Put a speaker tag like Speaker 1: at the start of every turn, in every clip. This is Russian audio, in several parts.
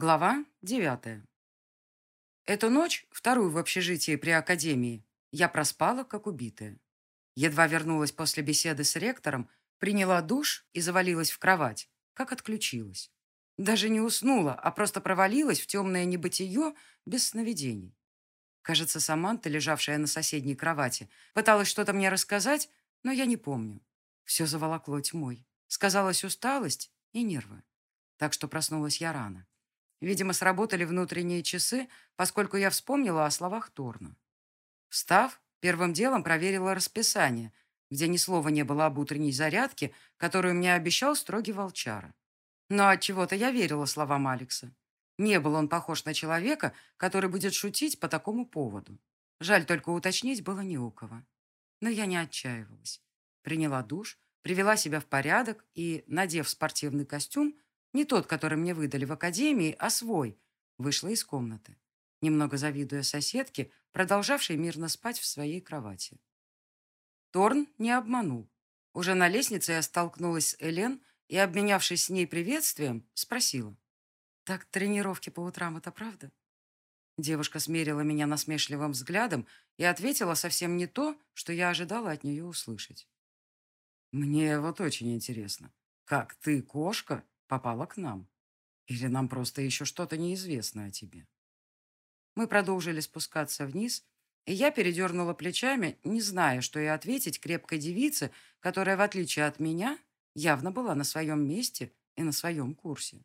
Speaker 1: Глава девятая. Эту ночь, вторую в общежитии при академии, я проспала, как убитая. Едва вернулась после беседы с ректором, приняла душ и завалилась в кровать, как отключилась. Даже не уснула, а просто провалилась в темное небытие без сновидений. Кажется, Саманта, лежавшая на соседней кровати, пыталась что-то мне рассказать, но я не помню. Все заволокло тьмой. Сказалась усталость и нервы. Так что проснулась я рано. Видимо, сработали внутренние часы, поскольку я вспомнила о словах Торна. Встав, первым делом проверила расписание, где ни слова не было об утренней зарядке, которую мне обещал строгий волчара. Но от чего то я верила словам Алекса. Не был он похож на человека, который будет шутить по такому поводу. Жаль, только уточнить было не у кого. Но я не отчаивалась. Приняла душ, привела себя в порядок и, надев спортивный костюм, не тот, который мне выдали в академии, а свой. Вышла из комнаты, немного завидуя соседке, продолжавшей мирно спать в своей кровати. Торн не обманул. Уже на лестнице я столкнулась с Элен и, обменявшись с ней приветствием, спросила. «Так тренировки по утрам — это правда?» Девушка смерила меня насмешливым взглядом и ответила совсем не то, что я ожидала от нее услышать. «Мне вот очень интересно, как ты, кошка, попала к нам? Или нам просто еще что-то неизвестно о тебе?» Мы продолжили спускаться вниз, и я передернула плечами, не зная, что и ответить крепкой девице, которая, в отличие от меня, явно была на своем месте и на своем курсе.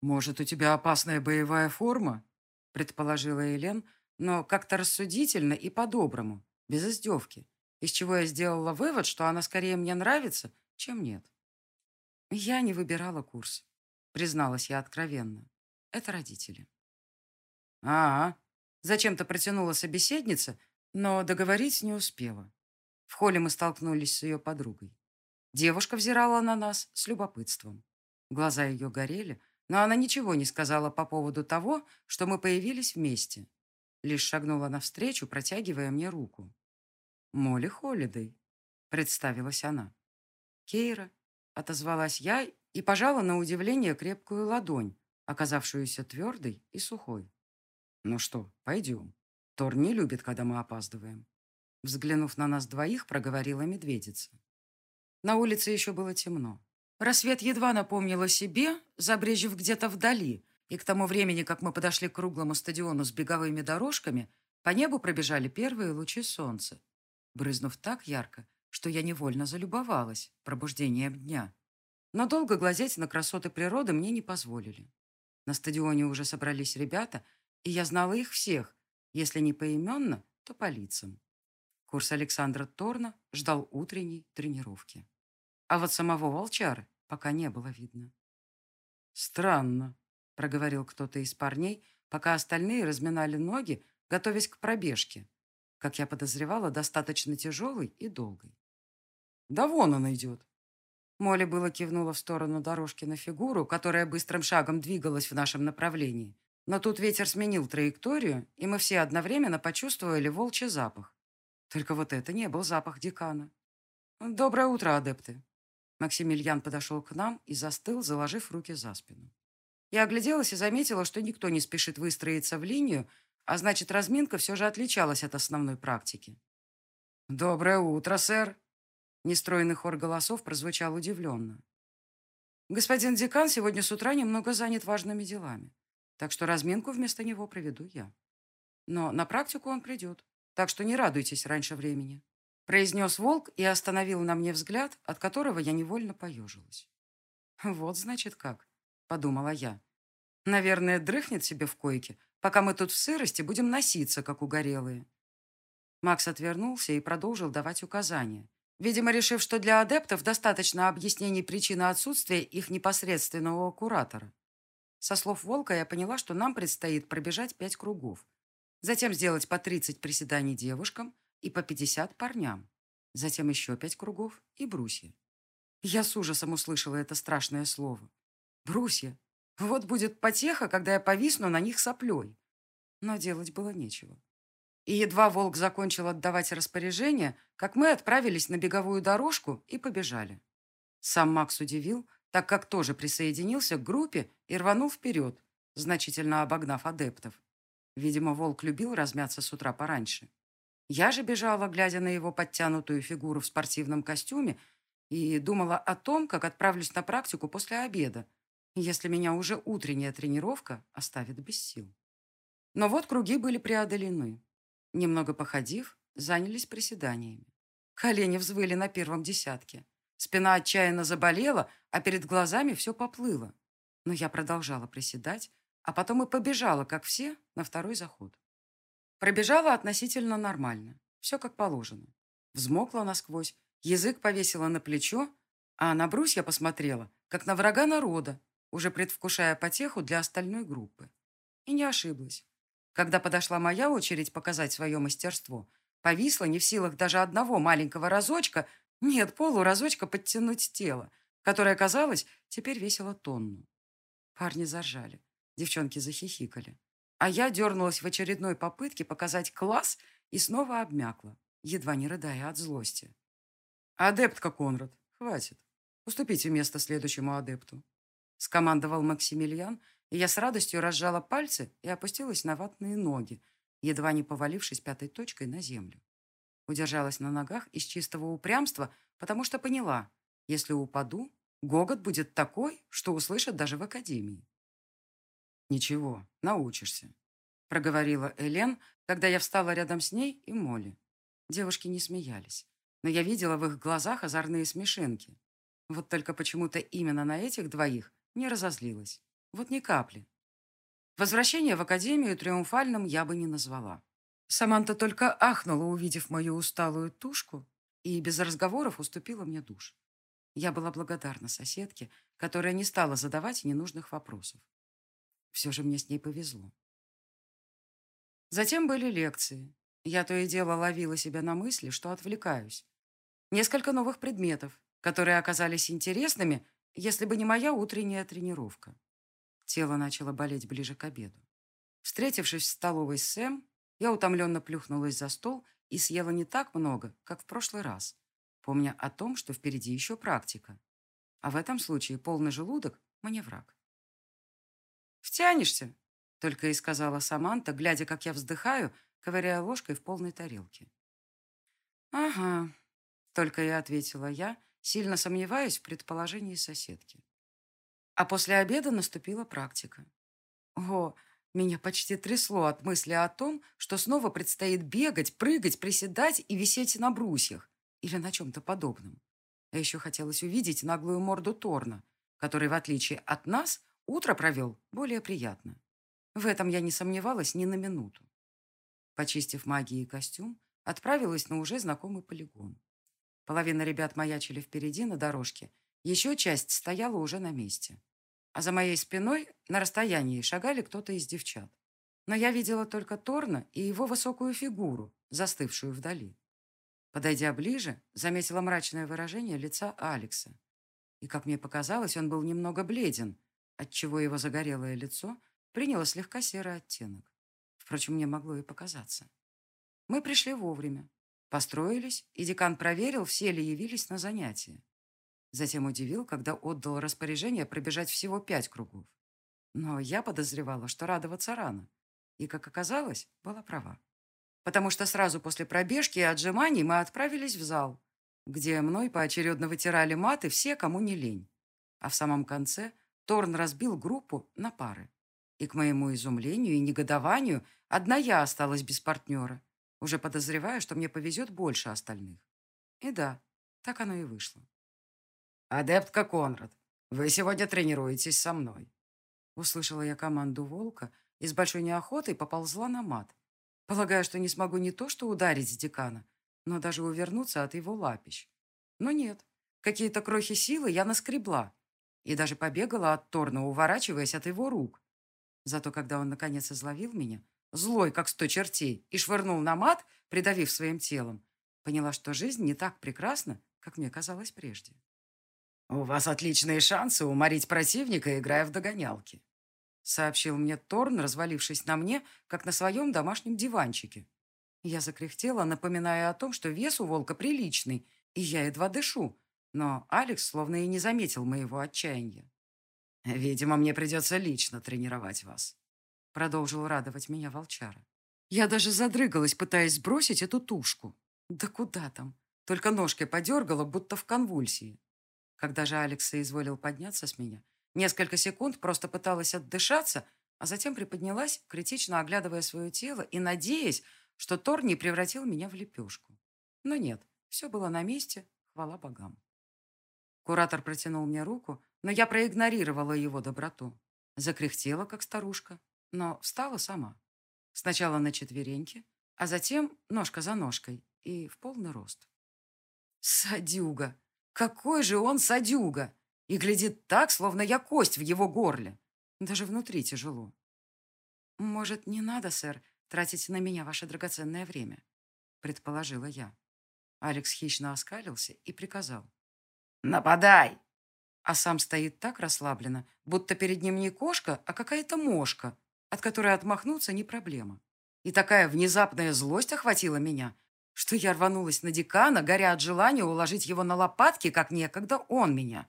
Speaker 1: «Может, у тебя опасная боевая форма?» предположила Елен, но как-то рассудительно и по-доброму, без издевки, из чего я сделала вывод, что она скорее мне нравится, чем нет. Я не выбирала курс, призналась я откровенно. Это родители. А, -а, зачем-то протянула собеседница, но договорить не успела. В холле мы столкнулись с ее подругой. Девушка взирала на нас с любопытством. Глаза ее горели, но она ничего не сказала по поводу того, что мы появились вместе. Лишь шагнула навстречу, протягивая мне руку. «Молли Холлидей», — представилась она. «Кейра, Отозвалась я и пожала на удивление крепкую ладонь, оказавшуюся твердой и сухой. «Ну что, пойдем. Тор не любит, когда мы опаздываем». Взглянув на нас двоих, проговорила медведица. На улице еще было темно. Рассвет едва напомнил о себе, забрежив где-то вдали, и к тому времени, как мы подошли к круглому стадиону с беговыми дорожками, по небу пробежали первые лучи солнца, брызнув так ярко, что я невольно залюбовалась пробуждением дня. Но долго глазеть на красоты природы мне не позволили. На стадионе уже собрались ребята, и я знала их всех, если не поименно, то по лицам. Курс Александра Торна ждал утренней тренировки. А вот самого волчара пока не было видно. «Странно», — проговорил кто-то из парней, пока остальные разминали ноги, готовясь к пробежке, как я подозревала, достаточно тяжелой и долгой. Да вон она идет. Молли было кивнула в сторону дорожки на фигуру, которая быстрым шагом двигалась в нашем направлении. Но тут ветер сменил траекторию, и мы все одновременно почувствовали волчий запах. Только вот это не был запах декана. «Доброе утро, адепты!» Максимилиан подошел к нам и застыл, заложив руки за спину. Я огляделась и заметила, что никто не спешит выстроиться в линию, а значит, разминка все же отличалась от основной практики. «Доброе утро, сэр!» Нестройный хор голосов прозвучал удивленно. Господин декан сегодня с утра немного занят важными делами, так что разминку вместо него проведу я. Но на практику он придет, так что не радуйтесь раньше времени. Произнес волк и остановил на мне взгляд, от которого я невольно поежилась. Вот, значит, как, подумала я. Наверное, дрыхнет себе в койке, пока мы тут в сырости будем носиться, как угорелые. Макс отвернулся и продолжил давать указания, Видимо, решив, что для адептов достаточно объяснений причины отсутствия их непосредственного куратора. Со слов Волка я поняла, что нам предстоит пробежать пять кругов. Затем сделать по 30 приседаний девушкам и по 50 парням. Затем еще пять кругов и брусья. Я с ужасом услышала это страшное слово. Брусья. Вот будет потеха, когда я повисну на них соплей. Но делать было нечего. И едва волк закончил отдавать распоряжение, как мы отправились на беговую дорожку и побежали. Сам Макс удивил, так как тоже присоединился к группе и рванул вперед, значительно обогнав адептов. Видимо, волк любил размяться с утра пораньше. Я же бежала, глядя на его подтянутую фигуру в спортивном костюме, и думала о том, как отправлюсь на практику после обеда, если меня уже утренняя тренировка оставит без сил. Но вот круги были преодолены. Немного походив, занялись приседаниями. Колени взвыли на первом десятке. Спина отчаянно заболела, а перед глазами все поплыло. Но я продолжала приседать, а потом и побежала, как все, на второй заход. Пробежала относительно нормально, все как положено. Взмокла насквозь, язык повесила на плечо, а на брусья посмотрела, как на врага народа, уже предвкушая потеху для остальной группы. И не ошиблась. Когда подошла моя очередь показать свое мастерство, повисла не в силах даже одного маленького разочка, нет, полуразочка подтянуть тело, которое, казалось, теперь весило тонну. Парни заржали, девчонки захихикали. А я дернулась в очередной попытке показать класс и снова обмякла, едва не рыдая от злости. «Адептка Конрад, хватит. Уступите место следующему адепту», — скомандовал Максимилиан, и я с радостью разжала пальцы и опустилась на ватные ноги, едва не повалившись пятой точкой на землю. Удержалась на ногах из чистого упрямства, потому что поняла, если упаду, гогот будет такой, что услышат даже в академии. «Ничего, научишься», — проговорила Элен, когда я встала рядом с ней и Молли. Девушки не смеялись, но я видела в их глазах озорные смешинки. Вот только почему-то именно на этих двоих не разозлилась. Вот ни капли. Возвращение в академию триумфальным я бы не назвала. Саманта только ахнула, увидев мою усталую тушку, и без разговоров уступила мне душ. Я была благодарна соседке, которая не стала задавать ненужных вопросов. Все же мне с ней повезло. Затем были лекции. Я то и дело ловила себя на мысли, что отвлекаюсь. Несколько новых предметов, которые оказались интересными, если бы не моя утренняя тренировка. Тело начало болеть ближе к обеду. Встретившись в столовой с Сэм, я утомленно плюхнулась за стол и съела не так много, как в прошлый раз, помня о том, что впереди еще практика. А в этом случае полный желудок мне враг. «Втянешься», — только и сказала Саманта, глядя, как я вздыхаю, ковыряя ложкой в полной тарелке. «Ага», — только и ответила я, сильно сомневаясь в предположении соседки. А после обеда наступила практика. О, меня почти трясло от мысли о том, что снова предстоит бегать, прыгать, приседать и висеть на брусьях или на чем-то подобном. А еще хотелось увидеть наглую морду Торна, который, в отличие от нас, утро провел более приятно. В этом я не сомневалась ни на минуту. Почистив магией костюм, отправилась на уже знакомый полигон. Половина ребят маячили впереди на дорожке, еще часть стояла уже на месте. А за моей спиной на расстоянии шагали кто-то из девчат. Но я видела только Торна и его высокую фигуру, застывшую вдали. Подойдя ближе, заметила мрачное выражение лица Алекса. И, как мне показалось, он был немного бледен, отчего его загорелое лицо приняло слегка серый оттенок. Впрочем, мне могло и показаться. Мы пришли вовремя, построились, и декан проверил, все ли явились на занятия. Затем удивил, когда отдал распоряжение пробежать всего пять кругов. Но я подозревала, что радоваться рано. И, как оказалось, была права. Потому что сразу после пробежки и отжиманий мы отправились в зал, где мной поочередно вытирали маты все, кому не лень. А в самом конце Торн разбил группу на пары. И, к моему изумлению и негодованию, одна я осталась без партнера, уже подозревая, что мне повезет больше остальных. И да, так оно и вышло. «Адептка Конрад, вы сегодня тренируетесь со мной». Услышала я команду волка и с большой неохотой поползла на мат, полагая, что не смогу не то что ударить декана, но даже увернуться от его лапищ. Но нет, какие-то крохи силы я наскребла и даже побегала от Торна, уворачиваясь от его рук. Зато когда он наконец изловил меня, злой, как сто чертей, и швырнул на мат, придавив своим телом, поняла, что жизнь не так прекрасна, как мне казалось прежде. «У вас отличные шансы уморить противника, играя в догонялки», сообщил мне Торн, развалившись на мне, как на своем домашнем диванчике. Я закряхтела, напоминая о том, что вес у волка приличный, и я едва дышу, но Алекс словно и не заметил моего отчаяния. «Видимо, мне придется лично тренировать вас», — продолжил радовать меня волчара. Я даже задрыгалась, пытаясь сбросить эту тушку. Да куда там? Только ножкой подергала, будто в конвульсии. Когда же Алекс соизволил подняться с меня, несколько секунд просто пыталась отдышаться, а затем приподнялась, критично оглядывая свое тело и надеясь, что Тор не превратил меня в лепешку. Но нет, все было на месте, хвала богам. Куратор протянул мне руку, но я проигнорировала его доброту. Закряхтела, как старушка, но встала сама. Сначала на четвереньки, а затем ножка за ножкой и в полный рост. Садюга! Какой же он садюга! И глядит так, словно я кость в его горле. Даже внутри тяжело. «Может, не надо, сэр, тратить на меня ваше драгоценное время?» предположила я. Алекс хищно оскалился и приказал. «Нападай!» А сам стоит так расслабленно, будто перед ним не кошка, а какая-то мошка, от которой отмахнуться не проблема. И такая внезапная злость охватила меня, что я рванулась на декана, горя от желания уложить его на лопатки, как некогда он меня.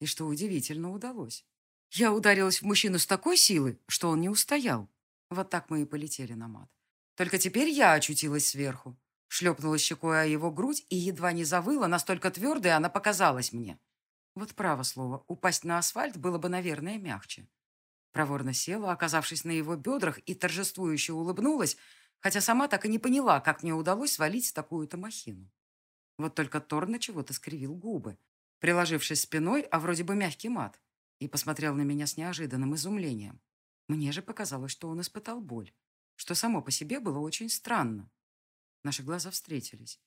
Speaker 1: И что удивительно удалось. Я ударилась в мужчину с такой силой, что он не устоял. Вот так мы и полетели на мат. Только теперь я очутилась сверху. Шлепнула щекой о его грудь и едва не завыла, настолько твердой она показалась мне. Вот право слово, упасть на асфальт было бы, наверное, мягче. Проворно села, оказавшись на его бедрах, и торжествующе улыбнулась, хотя сама так и не поняла, как мне удалось свалить такую-то махину. Вот только Торна чего-то скривил губы, приложившись спиной, а вроде бы мягкий мат, и посмотрел на меня с неожиданным изумлением. Мне же показалось, что он испытал боль, что само по себе было очень странно. Наши глаза встретились.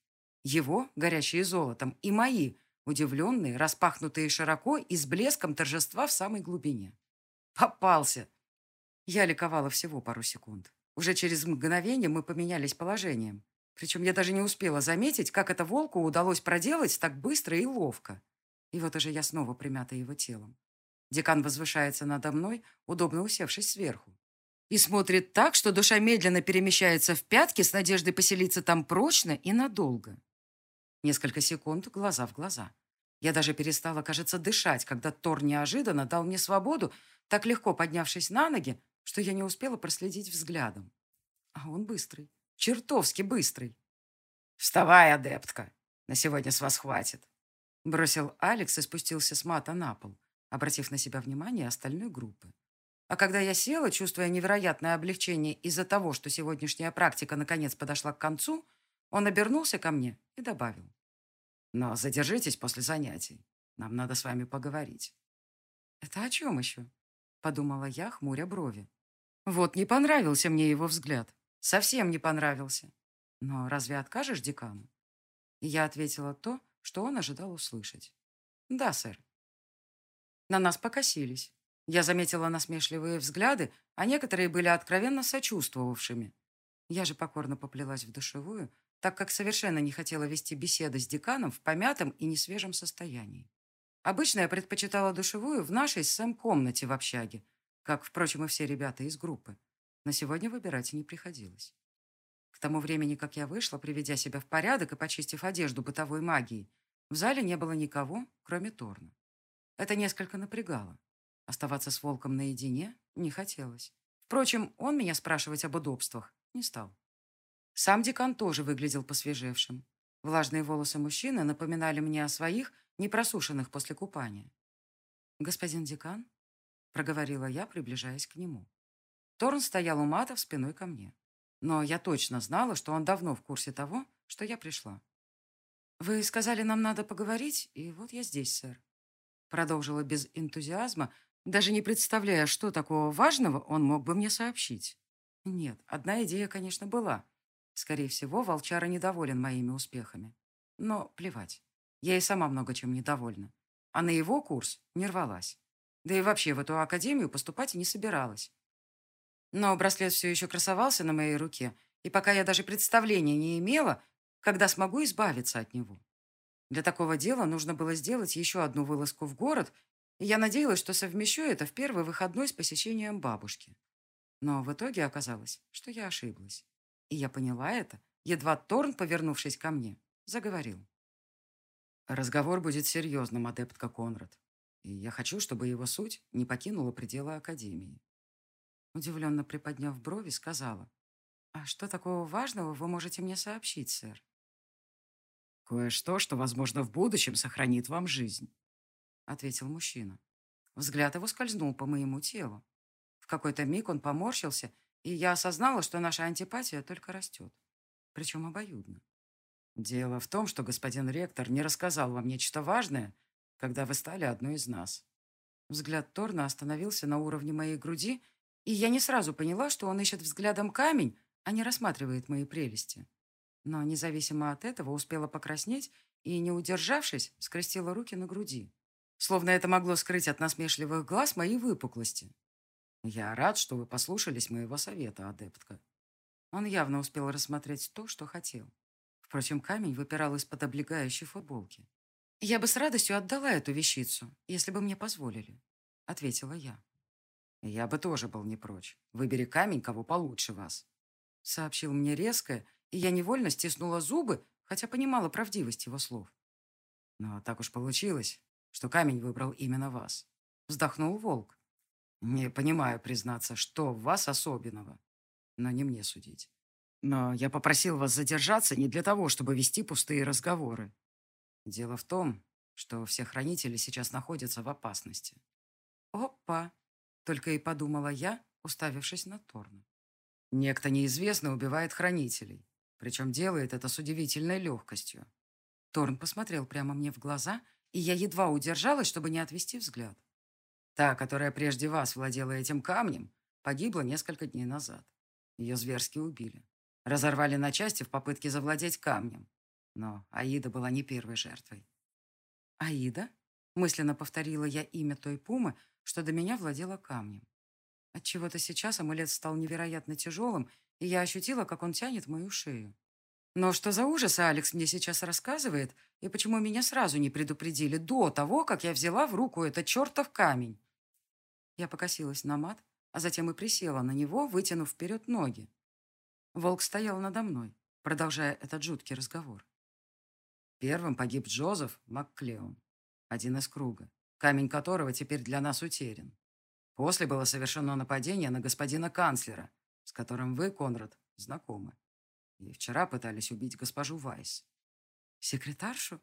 Speaker 1: Его, горящие золотом, и мои, удивленные, распахнутые широко и с блеском торжества в самой глубине. Попался! Я ликовала всего пару секунд. Уже через мгновение мы поменялись положением. Причем я даже не успела заметить, как это волку удалось проделать так быстро и ловко. И вот уже я снова примята его телом. Декан возвышается надо мной, удобно усевшись сверху. И смотрит так, что душа медленно перемещается в пятки с надеждой поселиться там прочно и надолго. Несколько секунд глаза в глаза. Я даже перестала, кажется, дышать, когда Тор неожиданно дал мне свободу, так легко поднявшись на ноги, что я не успела проследить взглядом. А он быстрый, чертовски быстрый. «Вставай, адептка! На сегодня с вас хватит!» Бросил Алекс и спустился с мата на пол, обратив на себя внимание остальной группы. А когда я села, чувствуя невероятное облегчение из-за того, что сегодняшняя практика наконец подошла к концу, он обернулся ко мне и добавил. «Но задержитесь после занятий. Нам надо с вами поговорить». «Это о чем еще?» — подумала я, хмуря брови. Вот не понравился мне его взгляд. Совсем не понравился. Но разве откажешь декану? Я ответила то, что он ожидал услышать. Да, сэр. На нас покосились. Я заметила насмешливые взгляды, а некоторые были откровенно сочувствовавшими. Я же покорно поплелась в душевую, так как совершенно не хотела вести беседы с деканом в помятом и несвежем состоянии. Обычно я предпочитала душевую в нашей с Сэм комнате в общаге, как, впрочем, и все ребята из группы. Но сегодня выбирать не приходилось. К тому времени, как я вышла, приведя себя в порядок и почистив одежду бытовой магией, в зале не было никого, кроме Торна. Это несколько напрягало. Оставаться с волком наедине не хотелось. Впрочем, он меня спрашивать об удобствах не стал. Сам декан тоже выглядел посвежевшим. Влажные волосы мужчины напоминали мне о своих, не просушенных после купания. «Господин декан?» Проговорила я, приближаясь к нему. Торн стоял у матов спиной ко мне. Но я точно знала, что он давно в курсе того, что я пришла. «Вы сказали, нам надо поговорить, и вот я здесь, сэр». Продолжила без энтузиазма, даже не представляя, что такого важного он мог бы мне сообщить. Нет, одна идея, конечно, была. Скорее всего, волчара недоволен моими успехами. Но плевать. Я и сама много чем недовольна. А на его курс не рвалась. Да и вообще в эту академию поступать не собиралась. Но браслет все еще красовался на моей руке, и пока я даже представления не имела, когда смогу избавиться от него. Для такого дела нужно было сделать еще одну вылазку в город, и я надеялась, что совмещу это в первый выходной с посещением бабушки. Но в итоге оказалось, что я ошиблась. И я поняла это, едва Торн, повернувшись ко мне, заговорил. Разговор будет серьезным, адептка Конрад. И я хочу, чтобы его суть не покинула пределы Академии. Удивленно приподняв брови, сказала. «А что такого важного вы можете мне сообщить, сэр?» «Кое-что, что, возможно, в будущем сохранит вам жизнь», — ответил мужчина. Взгляд его скользнул по моему телу. В какой-то миг он поморщился, и я осознала, что наша антипатия только растет. Причем обоюдно. Дело в том, что господин ректор не рассказал вам нечто важное, когда вы стали одной из нас. Взгляд Торна остановился на уровне моей груди, и я не сразу поняла, что он ищет взглядом камень, а не рассматривает мои прелести. Но независимо от этого успела покраснеть и, не удержавшись, скрестила руки на груди. Словно это могло скрыть от насмешливых глаз мои выпуклости. Я рад, что вы послушались моего совета, адептка. Он явно успел рассмотреть то, что хотел. Впрочем, камень выпирал из-под облегающей футболки. «Я бы с радостью отдала эту вещицу, если бы мне позволили», — ответила я. «Я бы тоже был не прочь. Выбери камень, кого получше вас», — сообщил мне резко, и я невольно стиснула зубы, хотя понимала правдивость его слов. «Но так уж получилось, что камень выбрал именно вас», — вздохнул волк. «Не понимаю, признаться, что в вас особенного, но не мне судить. Но я попросил вас задержаться не для того, чтобы вести пустые разговоры. Дело в том, что все хранители сейчас находятся в опасности. Опа! Только и подумала я, уставившись на Торна. Некто неизвестный убивает хранителей, причем делает это с удивительной легкостью. Торн посмотрел прямо мне в глаза, и я едва удержалась, чтобы не отвести взгляд. Та, которая прежде вас владела этим камнем, погибла несколько дней назад. Ее зверски убили. Разорвали на части в попытке завладеть камнем. Но Аида была не первой жертвой. «Аида?» — мысленно повторила я имя той пумы, что до меня владела камнем. Отчего-то сейчас амулет стал невероятно тяжелым, и я ощутила, как он тянет мою шею. Но что за ужасы Алекс мне сейчас рассказывает, и почему меня сразу не предупредили до того, как я взяла в руку этот чертов камень? Я покосилась на мат, а затем и присела на него, вытянув вперед ноги. Волк стоял надо мной, продолжая этот жуткий разговор. Первым погиб Джозеф МакКлеон, один из круга, камень которого теперь для нас утерян. После было совершено нападение на господина канцлера, с которым вы, Конрад, знакомы. И вчера пытались убить госпожу Вайс. Секретаршу?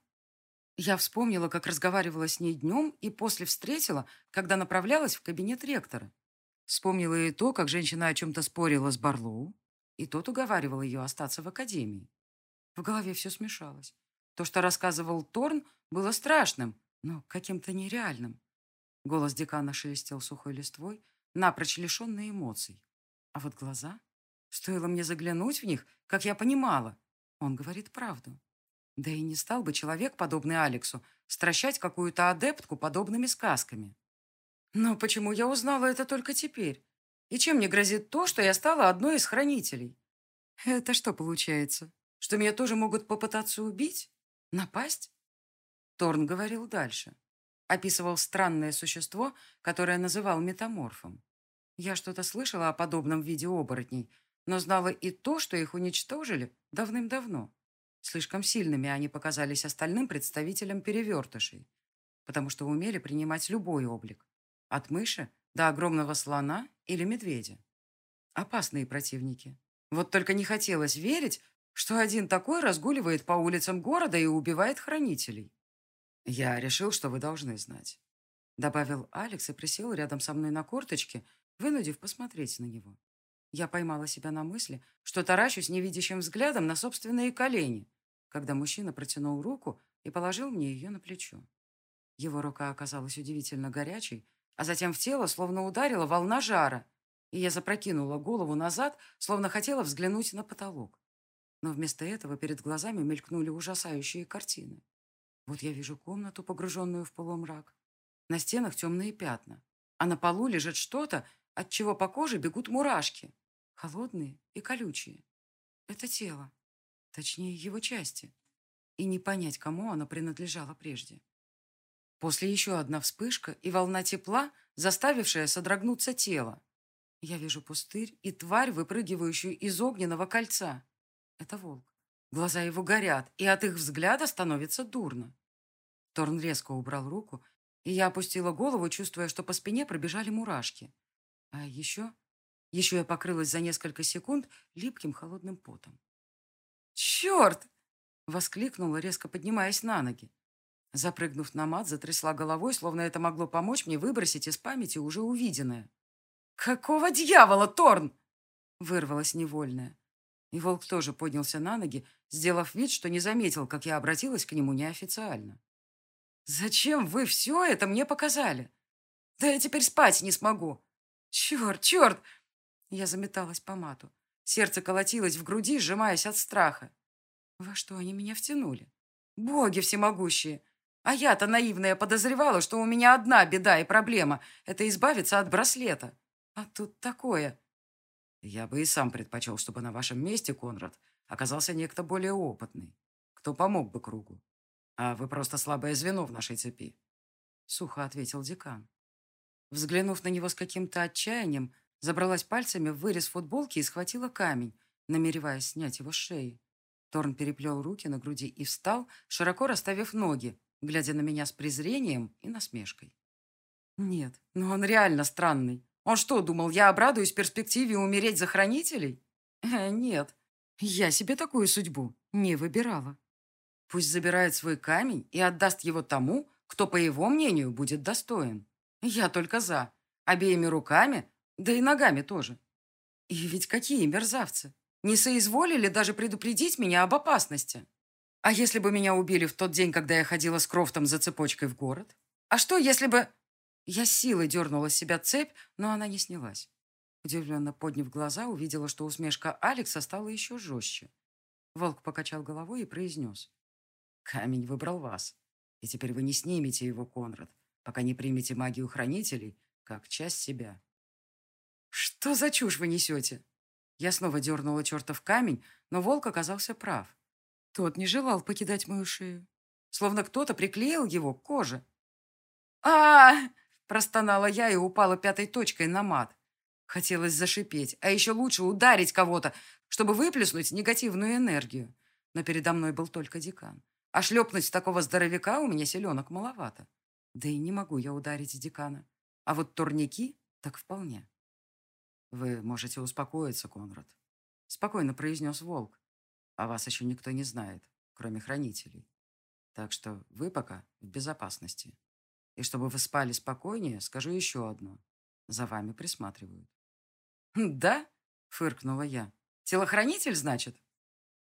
Speaker 1: Я вспомнила, как разговаривала с ней днем и после встретила, когда направлялась в кабинет ректора. Вспомнила и то, как женщина о чем-то спорила с Барлоу, и тот уговаривал ее остаться в академии. В голове все смешалось. То, что рассказывал Торн, было страшным, но каким-то нереальным. Голос декана шелестел сухой листвой, напрочь лишенный эмоций. А вот глаза... Стоило мне заглянуть в них, как я понимала. Он говорит правду. Да и не стал бы человек, подобный Алексу, стращать какую-то адептку подобными сказками. Но почему я узнала это только теперь? И чем мне грозит то, что я стала одной из хранителей? Это что получается? Что меня тоже могут попытаться убить? Напасть? Торн говорил дальше. Описывал странное существо, которое называл метаморфом. Я что-то слышала о подобном виде оборотней, но знала и то, что их уничтожили давным-давно. Слишком сильными они показались остальным представителям перевертышей, потому что умели принимать любой облик. От мыши до огромного слона или медведя. Опасные противники. Вот только не хотелось верить, что один такой разгуливает по улицам города и убивает хранителей. «Я решил, что вы должны знать», — добавил Алекс и присел рядом со мной на корточке, вынудив посмотреть на него. Я поймала себя на мысли, что таращусь невидящим взглядом на собственные колени, когда мужчина протянул руку и положил мне ее на плечо. Его рука оказалась удивительно горячей, а затем в тело словно ударила волна жара, и я запрокинула голову назад, словно хотела взглянуть на потолок. Но вместо этого перед глазами мелькнули ужасающие картины. Вот я вижу комнату, погруженную в полумрак. На стенах темные пятна, а на полу лежит что-то, от чего по коже бегут мурашки, холодные и колючие. Это тело, точнее его части, и не понять, кому оно принадлежало прежде. После еще одна вспышка и волна тепла, заставившая содрогнуться тело. Я вижу пустырь и тварь, выпрыгивающую из огненного кольца. Это волк. Глаза его горят, и от их взгляда становится дурно. Торн резко убрал руку, И я опустила голову, чувствуя, что по спине пробежали мурашки. А еще... Еще я покрылась за несколько секунд липким холодным потом. «Черт!» — воскликнула, резко поднимаясь на ноги. Запрыгнув на мат, затрясла головой, словно это могло помочь мне выбросить из памяти уже увиденное. «Какого дьявола, Торн?» — вырвалась невольная. И волк тоже поднялся на ноги, сделав вид, что не заметил, как я обратилась к нему неофициально. «Зачем вы все это мне показали? Да я теперь спать не смогу. Черт, черт!» Я заметалась по мату. Сердце колотилось в груди, сжимаясь от страха. Во что они меня втянули? Боги всемогущие! А я-то наивная подозревала, что у меня одна беда и проблема — это избавиться от браслета. А тут такое. Я бы и сам предпочел, чтобы на вашем месте, Конрад, оказался некто более опытный, кто помог бы кругу. А вы просто слабое звено в нашей цепи. Сухо ответил декан. Взглянув на него с каким-то отчаянием, забралась пальцами в вырез футболки и схватила камень, намереваясь снять его с шеи. Торн переплел руки на груди и встал, широко расставив ноги, глядя на меня с презрением и насмешкой. Нет, но он реально странный. Он что, думал, я обрадуюсь перспективе умереть за хранителей? Э, нет, я себе такую судьбу не выбирала. Пусть забирает свой камень и отдаст его тому, кто, по его мнению, будет достоин. Я только за. Обеими руками, да и ногами тоже. И ведь какие мерзавцы. Не соизволили даже предупредить меня об опасности. А если бы меня убили в тот день, когда я ходила с Крофтом за цепочкой в город? А что, если бы... Я силой дернула с себя цепь, но она не снялась. Удивленно подняв глаза, увидела, что усмешка Алекса стала еще жестче. Волк покачал головой и произнес. «Камень выбрал вас. И теперь вы не снимете его, Конрад, пока не примете магию хранителей, как часть себя». «Что за чушь вы несете?» Я снова дернула чертов камень, но волк оказался прав. Тот не желал покидать мою шею. Словно кто-то приклеил его к коже. а, -а, -а Простонала я и упала пятой точкой на мат. Хотелось зашипеть, а еще лучше ударить кого-то, чтобы выплеснуть негативную энергию. Но передо мной был только декан. А шлепнуть такого здоровяка у меня селенок маловато. Да и не могу я ударить декана. А вот турники так вполне. Вы можете успокоиться, Конрад. Спокойно произнес Волк. А вас еще никто не знает, кроме хранителей. Так что вы пока в безопасности. И чтобы вы спали спокойнее, скажу еще одно. За вами присматривают. «Хм, «Да?» — фыркнула я. «Телохранитель, значит?»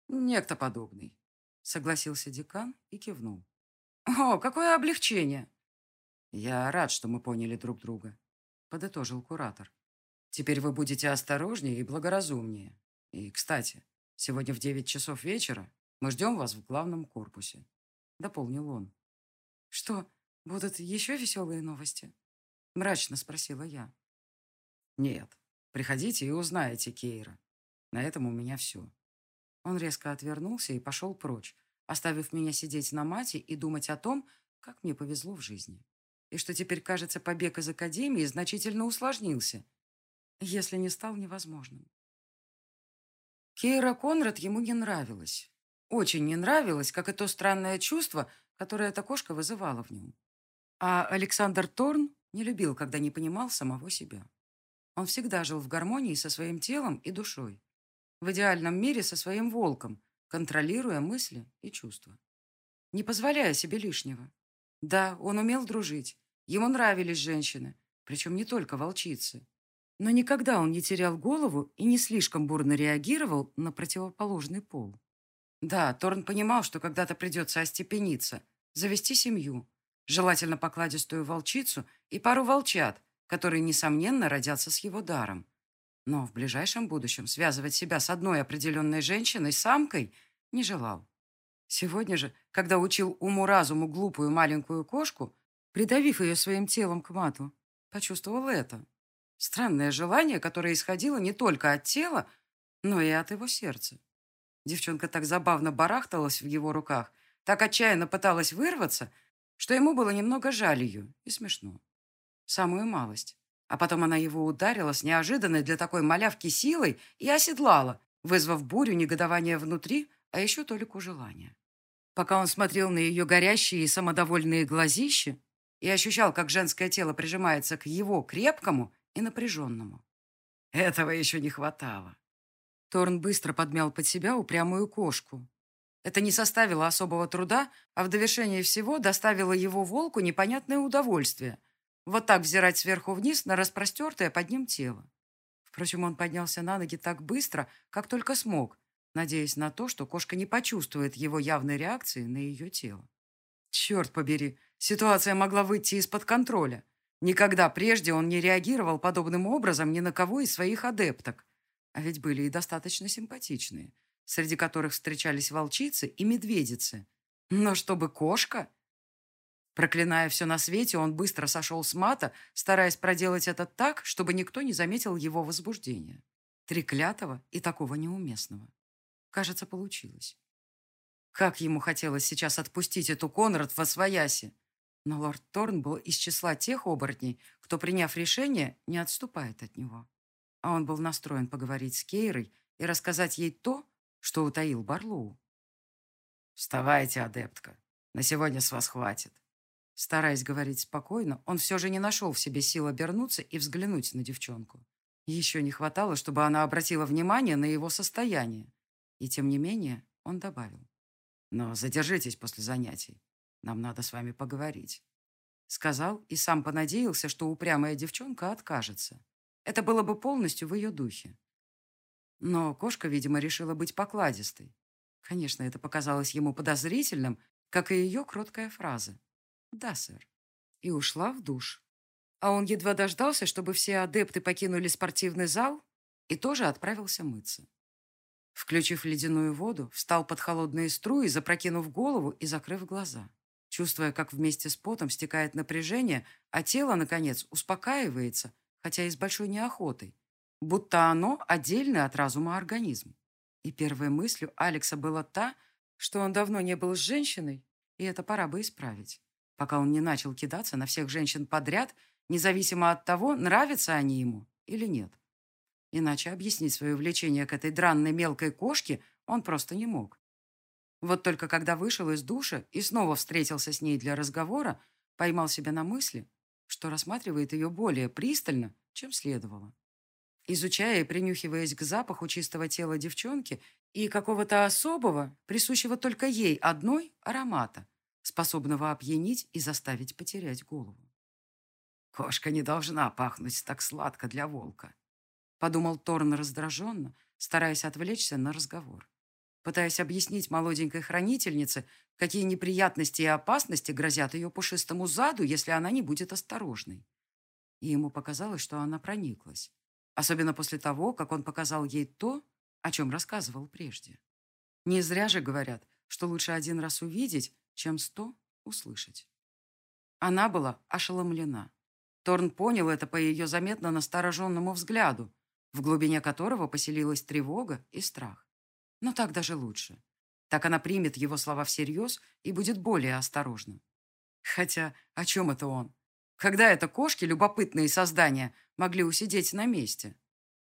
Speaker 1: «Некто подобный», — согласился декан и кивнул. «О, какое облегчение!» «Я рад, что мы поняли друг друга», — подытожил куратор. «Теперь вы будете осторожнее и благоразумнее. И, кстати, сегодня в девять часов вечера мы ждем вас в главном корпусе», — дополнил он. «Что, «Будут еще веселые новости?» — мрачно спросила я. «Нет. Приходите и узнаете Кейра. На этом у меня все». Он резко отвернулся и пошел прочь, оставив меня сидеть на мате и думать о том, как мне повезло в жизни. И что теперь, кажется, побег из академии значительно усложнился, если не стал невозможным. Кейра Конрад ему не нравилась. Очень не нравилось, как и то странное чувство, которое эта кошка вызывала в нем. А Александр Торн не любил, когда не понимал самого себя. Он всегда жил в гармонии со своим телом и душой. В идеальном мире со своим волком, контролируя мысли и чувства. Не позволяя себе лишнего. Да, он умел дружить. Ему нравились женщины, причем не только волчицы. Но никогда он не терял голову и не слишком бурно реагировал на противоположный пол. Да, Торн понимал, что когда-то придется остепениться, завести семью, желательно покладистую волчицу и пару волчат, которые, несомненно, родятся с его даром. Но в ближайшем будущем связывать себя с одной определенной женщиной, самкой, не желал. Сегодня же, когда учил уму-разуму глупую маленькую кошку, придавив ее своим телом к мату, почувствовал это. Странное желание, которое исходило не только от тела, но и от его сердца. Девчонка так забавно барахталась в его руках, так отчаянно пыталась вырваться — что ему было немного жаль ее и смешно. Самую малость. А потом она его ударила с неожиданной для такой малявки силой и оседлала, вызвав бурю негодования внутри, а еще толику желания. Пока он смотрел на ее горящие и самодовольные глазища, и ощущал, как женское тело прижимается к его крепкому и напряженному. Этого еще не хватало. Торн быстро подмял под себя упрямую кошку. Это не составило особого труда, а в довершение всего доставило его волку непонятное удовольствие. Вот так взирать сверху вниз на распростертое под ним тело. Впрочем, он поднялся на ноги так быстро, как только смог, надеясь на то, что кошка не почувствует его явной реакции на ее тело. Черт побери, ситуация могла выйти из-под контроля. Никогда прежде он не реагировал подобным образом ни на кого из своих адепток. А ведь были и достаточно симпатичные, среди которых встречались волчицы и медведицы. Но чтобы кошка... Проклиная все на свете, он быстро сошел с мата, стараясь проделать это так, чтобы никто не заметил его возбуждения. Треклятого и такого неуместного. Кажется, получилось. Как ему хотелось сейчас отпустить эту Конрад во свояси. Но лорд Торн был из числа тех оборотней, кто, приняв решение, не отступает от него. А он был настроен поговорить с Кейрой и рассказать ей то, что утаил Барлоу. «Вставайте, адептка. На сегодня с вас хватит». Стараясь говорить спокойно, он все же не нашел в себе сил обернуться и взглянуть на девчонку. Еще не хватало, чтобы она обратила внимание на его состояние. И тем не менее он добавил. «Но задержитесь после занятий. Нам надо с вами поговорить». Сказал и сам понадеялся, что упрямая девчонка откажется. Это было бы полностью в ее духе. Но кошка, видимо, решила быть покладистой. Конечно, это показалось ему подозрительным, как и ее кроткая фраза. «Да, сэр». И ушла в душ. А он едва дождался, чтобы все адепты покинули спортивный зал и тоже отправился мыться. Включив ледяную воду, встал под холодные струи, запрокинув голову и закрыв глаза. Чувствуя, как вместе с потом стекает напряжение, а тело, наконец, успокаивается, хотя и с большой неохотой, будто оно отдельный от разума организм. И первой мыслью Алекса была та, что он давно не был с женщиной, и это пора бы исправить, пока он не начал кидаться на всех женщин подряд, независимо от того, нравятся они ему или нет. Иначе объяснить свое влечение к этой дранной мелкой кошке он просто не мог. Вот только когда вышел из душа и снова встретился с ней для разговора, поймал себя на мысли, что рассматривает ее более пристально, чем следовало. Изучая и принюхиваясь к запаху чистого тела девчонки и какого-то особого, присущего только ей одной, аромата, способного опьянить и заставить потерять голову. «Кошка не должна пахнуть так сладко для волка», подумал Торн раздраженно, стараясь отвлечься на разговор. Пытаясь объяснить молоденькой хранительнице, какие неприятности и опасности грозят ее пушистому заду, если она не будет осторожной. И ему показалось, что она прониклась. Особенно после того, как он показал ей то, о чем рассказывал прежде. Не зря же говорят, что лучше один раз увидеть, чем сто услышать. Она была ошеломлена. Торн понял это по ее заметно настороженному взгляду, в глубине которого поселилась тревога и страх. Но так даже лучше. Так она примет его слова всерьез и будет более осторожна. Хотя о чем это он? Когда это кошки, любопытные создания, могли усидеть на месте?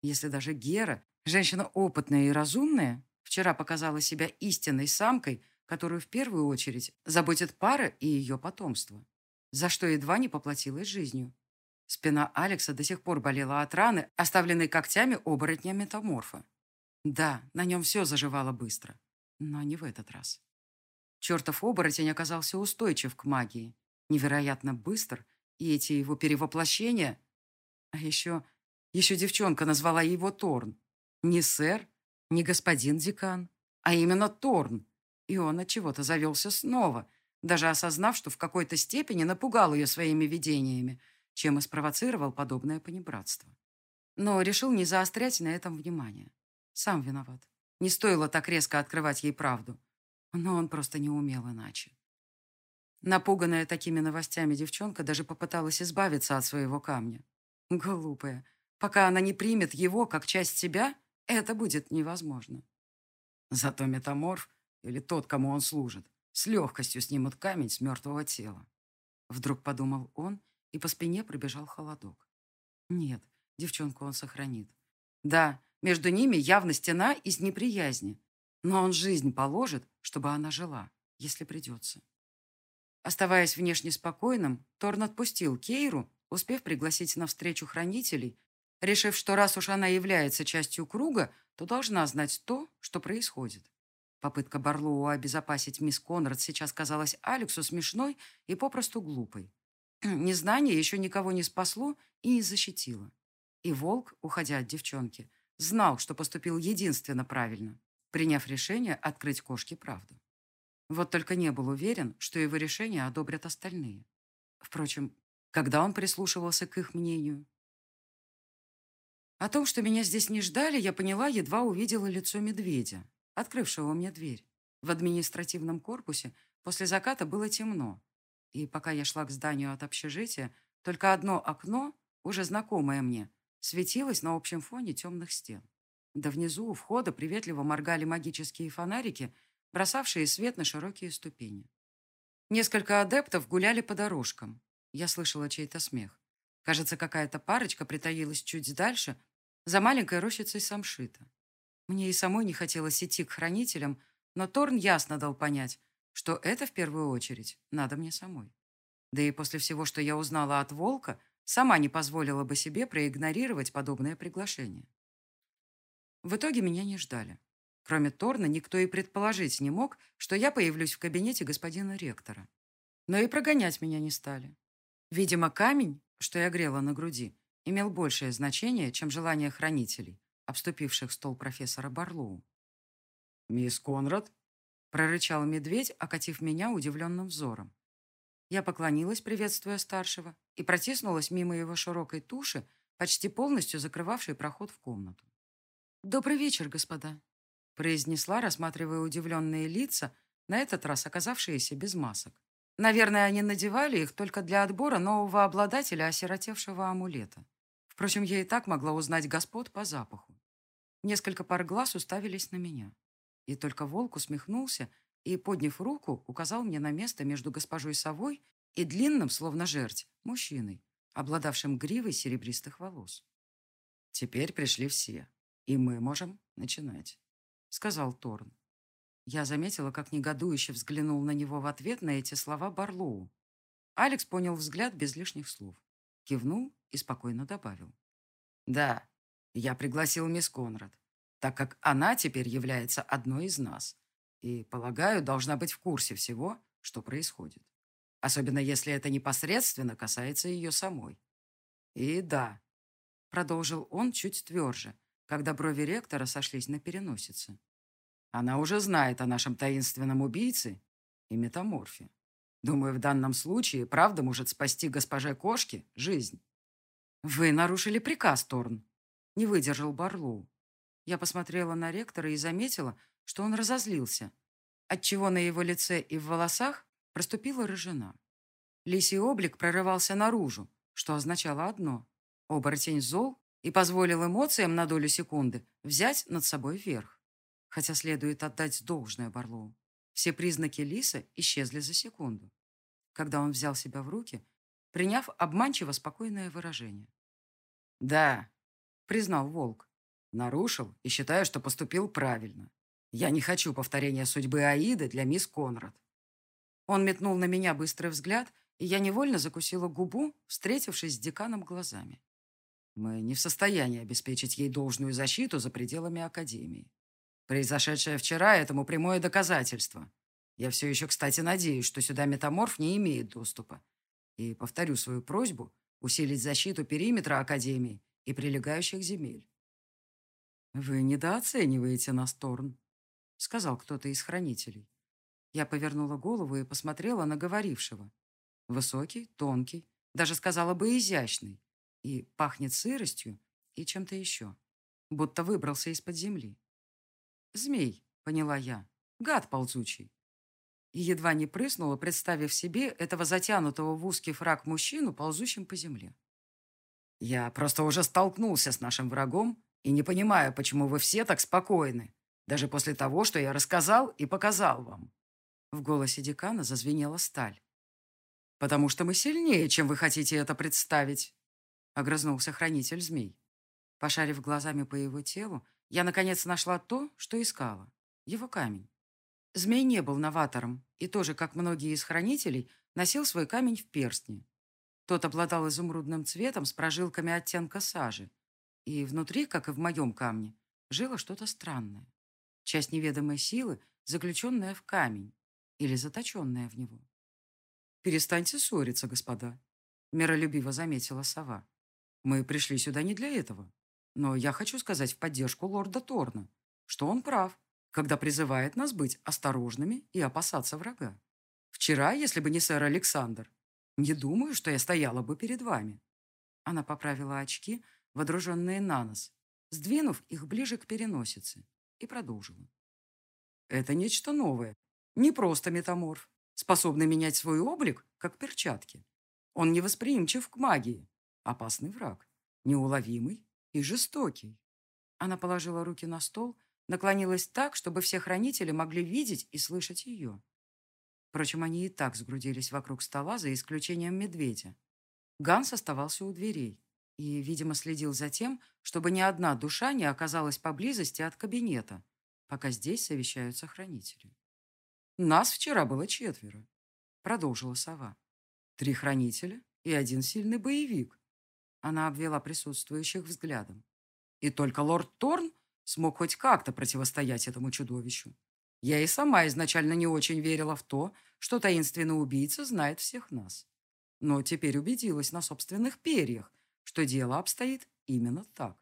Speaker 1: Если даже Гера, женщина опытная и разумная, вчера показала себя истинной самкой, которую в первую очередь заботит пара и ее потомство, за что едва не поплатилась жизнью. Спина Алекса до сих пор болела от раны, оставленной когтями оборотня метаморфа. Да, на нем все заживало быстро, но не в этот раз. Чертов оборотень оказался устойчив к магии, невероятно быстр, и эти его перевоплощения... А еще... Еще девчонка назвала его Торн. Не сэр, не господин декан, а именно Торн. И он от чего-то завелся снова, даже осознав, что в какой-то степени напугал ее своими видениями, чем и спровоцировал подобное понебратство. Но решил не заострять на этом внимание. Сам виноват. Не стоило так резко открывать ей правду. Но он просто не умел иначе. Напуганная такими новостями девчонка даже попыталась избавиться от своего камня. Глупая. Пока она не примет его как часть себя, это будет невозможно. Зато метаморф, или тот, кому он служит, с легкостью снимут камень с мертвого тела. Вдруг подумал он и по спине пробежал холодок. Нет, девчонку он сохранит. Да, между ними явно стена из неприязни, но он жизнь положит, чтобы она жила, если придется. Оставаясь внешне спокойным, Торн отпустил Кейру, успев пригласить на встречу хранителей, решив, что раз уж она является частью круга, то должна знать то, что происходит. Попытка Барлоу обезопасить мисс Конрад сейчас казалась Алексу смешной и попросту глупой. Незнание еще никого не спасло и не защитило. И волк, уходя от девчонки, знал, что поступил единственно правильно, приняв решение открыть кошке правду. Вот только не был уверен, что его решение одобрят остальные. Впрочем, когда он прислушивался к их мнению. О том, что меня здесь не ждали, я поняла, едва увидела лицо медведя, открывшего мне дверь. В административном корпусе после заката было темно, и пока я шла к зданию от общежития, только одно окно, уже знакомое мне, светилось на общем фоне темных стен. Да внизу у входа приветливо моргали магические фонарики, бросавшие свет на широкие ступени. Несколько адептов гуляли по дорожкам. Я слышала чей-то смех. Кажется, какая-то парочка притаилась чуть дальше, за маленькой рощицей самшита. Мне и самой не хотелось идти к хранителям, но Торн ясно дал понять, что это в первую очередь надо мне самой. Да и после всего, что я узнала от Волка, сама не позволила бы себе проигнорировать подобное приглашение. В итоге меня не ждали. Кроме Торна, никто и предположить не мог, что я появлюсь в кабинете господина ректора. Но и прогонять меня не стали. Видимо, камень, что я грела на груди, имел большее значение, чем желание хранителей, обступивших стол профессора Барлоу.
Speaker 2: «Мисс Конрад?»
Speaker 1: прорычал медведь, окатив меня удивленным взором. Я поклонилась, приветствуя старшего, и протиснулась мимо его широкой туши, почти полностью закрывавшей проход в комнату. «Добрый вечер, господа», — произнесла, рассматривая удивленные лица, на этот раз оказавшиеся без масок. Наверное, они надевали их только для отбора нового обладателя осиротевшего амулета. Впрочем, я и так могла узнать господ по запаху. Несколько пар глаз уставились на меня. И только волк усмехнулся и, подняв руку, указал мне на место между госпожой совой и длинным, словно жерть, мужчиной, обладавшим гривой серебристых волос.
Speaker 2: «Теперь пришли все, и мы можем начинать», — сказал Торн.
Speaker 1: Я заметила, как негодующе взглянул на него в ответ на эти слова Барлоу. Алекс понял взгляд без лишних слов, кивнул и спокойно добавил.
Speaker 2: «Да, я пригласил мисс Конрад так как она теперь является одной из нас и, полагаю, должна быть в курсе всего, что происходит. Особенно если это непосредственно касается ее самой. И да, продолжил он чуть тверже, когда брови ректора сошлись на переносице. Она уже знает о нашем таинственном убийце и метаморфе. Думаю, в данном случае правда может спасти госпоже кошки жизнь.
Speaker 1: Вы нарушили приказ, Торн. Не выдержал Барлоу. Я посмотрела на ректора и заметила, что он разозлился, отчего на его лице и в волосах проступила рыжина. Лисий облик прорывался наружу, что означало одно. Оборотень зол и позволил эмоциям на долю секунды взять над собой верх. Хотя следует отдать должное Барлоу. Все признаки лиса исчезли за секунду, когда он взял себя в руки, приняв обманчиво спокойное выражение.
Speaker 2: «Да», — признал волк, Нарушил и считаю, что поступил правильно. Я не хочу повторения судьбы Аиды для мисс Конрад.
Speaker 1: Он метнул на меня быстрый взгляд, и я невольно закусила губу, встретившись с деканом глазами.
Speaker 2: Мы не в состоянии обеспечить ей должную защиту за пределами Академии. Произошедшее вчера этому прямое доказательство. Я все еще, кстати, надеюсь, что сюда метаморф не имеет доступа. И повторю свою просьбу усилить защиту периметра Академии и прилегающих земель.
Speaker 1: «Вы недооцениваете нас, Торн», — сказал кто-то из хранителей. Я повернула голову и посмотрела на говорившего. Высокий, тонкий, даже сказала бы изящный. И пахнет сыростью и чем-то еще. Будто выбрался из-под земли. «Змей», — поняла я, — «гад ползучий». И едва не прыснула, представив себе этого затянутого в узкий фраг мужчину, ползущим по земле.
Speaker 2: «Я просто уже столкнулся с нашим врагом и не понимаю, почему вы все так спокойны, даже после того, что я рассказал и показал вам».
Speaker 1: В голосе декана зазвенела сталь. «Потому что мы сильнее, чем вы хотите это представить», — огрызнулся хранитель змей. Пошарив глазами по его телу, я, наконец, нашла то, что искала. Его камень. Змей не был новатором, и тоже, как многие из хранителей, носил свой камень в перстне. Тот обладал изумрудным цветом с прожилками оттенка сажи. И внутри, как и в моем камне, жило что-то странное. Часть неведомой силы, заключенная в камень или заточенная в него. «Перестаньте ссориться, господа», — миролюбиво заметила сова. «Мы пришли сюда не для этого. Но я хочу сказать в поддержку лорда Торна, что он прав, когда призывает нас быть осторожными и опасаться врага. Вчера, если бы не сэр Александр, не думаю, что я стояла бы перед вами». Она поправила очки, водруженные на нос, сдвинув их ближе к переносице, и продолжила. «Это нечто новое, не просто метаморф, способный менять свой облик, как перчатки. Он невосприимчив к магии, опасный враг, неуловимый и жестокий». Она положила руки на стол, наклонилась так, чтобы все хранители могли видеть и слышать ее. Впрочем, они и так сгрудились вокруг стола, за исключением медведя. Ганс оставался у дверей и, видимо, следил за тем, чтобы ни одна душа не оказалась поблизости от кабинета, пока здесь совещаются хранители. «Нас вчера было четверо», — продолжила сова. «Три хранителя и один сильный боевик». Она обвела присутствующих взглядом. И только лорд Торн смог хоть как-то противостоять этому чудовищу. Я и сама изначально не очень верила в то, что таинственный убийца знает всех нас. Но теперь убедилась на собственных перьях, что дело обстоит именно так.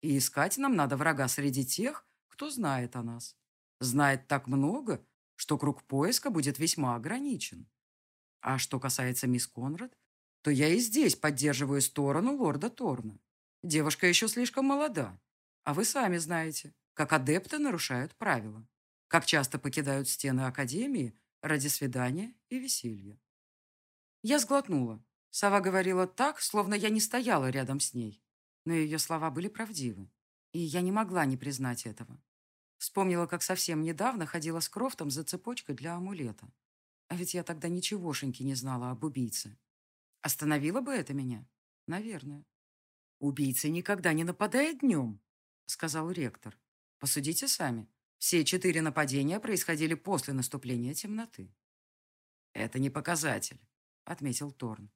Speaker 1: И искать нам надо врага среди тех, кто знает о нас. Знает так много, что круг поиска будет весьма ограничен. А что касается мисс Конрад, то я и здесь поддерживаю сторону лорда Торна. Девушка еще слишком молода, а вы сами знаете, как адепты нарушают правила как часто покидают стены Академии ради свидания и веселья. Я сглотнула. Сова говорила так, словно я не стояла рядом с ней. Но ее слова были правдивы, и я не могла не признать этого. Вспомнила, как совсем недавно ходила с Крофтом за цепочкой для амулета. А ведь я тогда ничегошеньки не знала об убийце. Остановило бы это меня? Наверное. «Убийца никогда не нападает днем», — сказал ректор. «Посудите сами. Все четыре нападения происходили после наступления темноты. «Это не показатель», — отметил Торн.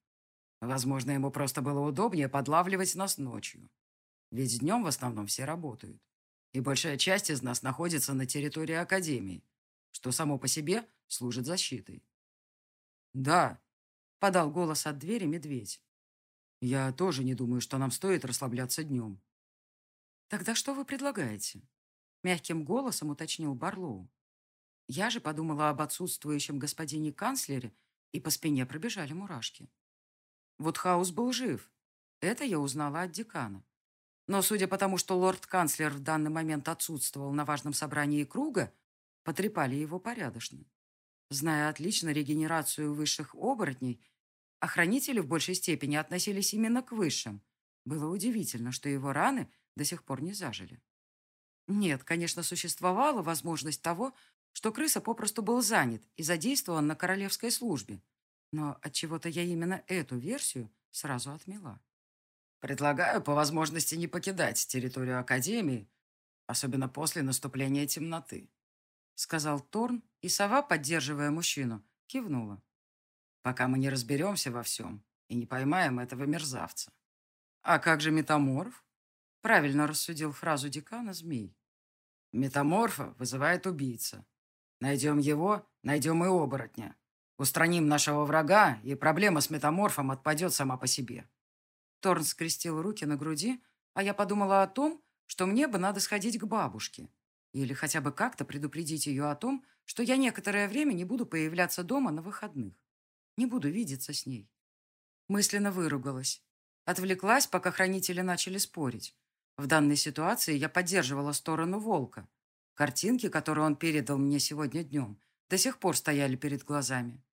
Speaker 1: «Возможно, ему просто было удобнее подлавливать нас ночью. Ведь днем в основном все работают. И большая часть из нас находится на территории Академии, что само по себе служит защитой». «Да», — подал голос от двери медведь. «Я тоже не думаю, что нам стоит расслабляться днем». «Тогда что вы предлагаете?» Мягким голосом уточнил Барлоу. Я же подумала об отсутствующем господине канцлере, и по спине пробежали мурашки. Вот Хаус был жив. Это я узнала от декана. Но судя по тому, что лорд-канцлер в данный момент отсутствовал на важном собрании круга, потрепали его порядочно. Зная отлично регенерацию высших оборотней, охранители в большей степени относились именно к высшим. Было удивительно, что его раны до сих пор не зажили. Нет, конечно, существовала возможность того, что крыса попросту был занят и задействован на королевской службе. Но от чего то я именно эту версию сразу отмела.
Speaker 2: Предлагаю по возможности не покидать территорию Академии, особенно после наступления темноты,
Speaker 1: сказал Торн, и сова, поддерживая мужчину, кивнула.
Speaker 2: Пока мы не разберемся во всем и не поймаем этого мерзавца.
Speaker 1: А как же метаморф? Правильно рассудил фразу декана змей.
Speaker 2: Метаморфа вызывает убийца. Найдем его, найдем и оборотня. Устраним нашего врага, и проблема с метаморфом отпадет сама по себе.
Speaker 1: Торн скрестил руки на груди, а я подумала о том, что мне бы надо сходить к бабушке. Или хотя бы как-то предупредить ее о том, что я некоторое время не буду появляться дома на выходных. Не буду видеться с ней. Мысленно выругалась. Отвлеклась, пока хранители начали спорить. В данной ситуации я поддерживала сторону волка. Картинки, которые он передал мне сегодня днем, до сих пор стояли перед глазами.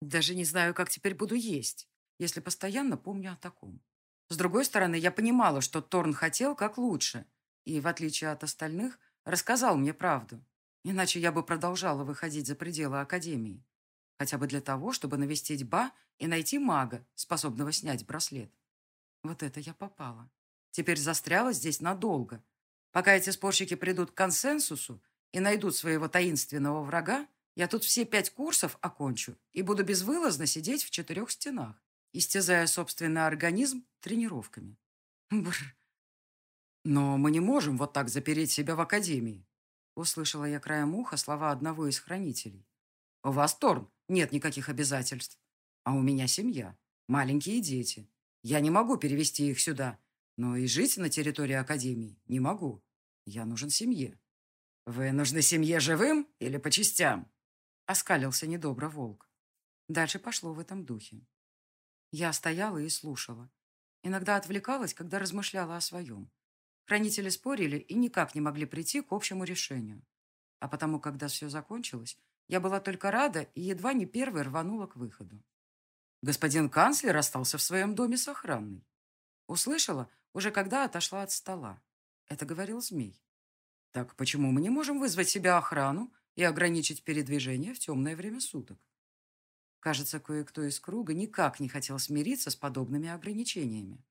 Speaker 1: Даже не знаю, как теперь буду есть, если постоянно помню о таком. С другой стороны, я понимала, что Торн хотел как лучше, и, в отличие от остальных, рассказал мне правду. Иначе я бы продолжала выходить за пределы Академии. Хотя бы для того, чтобы навестить Ба и найти мага, способного снять браслет. Вот это я попала. Теперь застряла здесь надолго. Пока эти спорщики придут к консенсусу и найдут своего таинственного врага, Я тут все пять курсов окончу и буду безвылазно сидеть в четырех стенах, истязая собственный организм тренировками. Бррр. Но мы не можем вот так запереть себя в академии. Услышала я краем уха слова одного из хранителей. У вас, Торн, нет никаких обязательств. А у меня семья, маленькие дети. Я не могу перевести их сюда, но и жить на территории Академии не могу. Я нужен семье. Вы нужны семье живым или по частям? Оскалился недобро волк. Дальше пошло в этом духе. Я стояла и слушала. Иногда отвлекалась, когда размышляла о своем. Хранители спорили и никак не могли прийти к общему решению. А потому, когда все закончилось, я была только рада и едва не первой рванула к выходу. Господин канцлер остался в своем доме с охраной. Услышала, уже когда отошла от стола. Это говорил змей. Так почему мы не можем вызвать себе охрану и ограничить передвижение в темное время суток? Кажется, кое-кто из круга никак не хотел смириться с подобными ограничениями.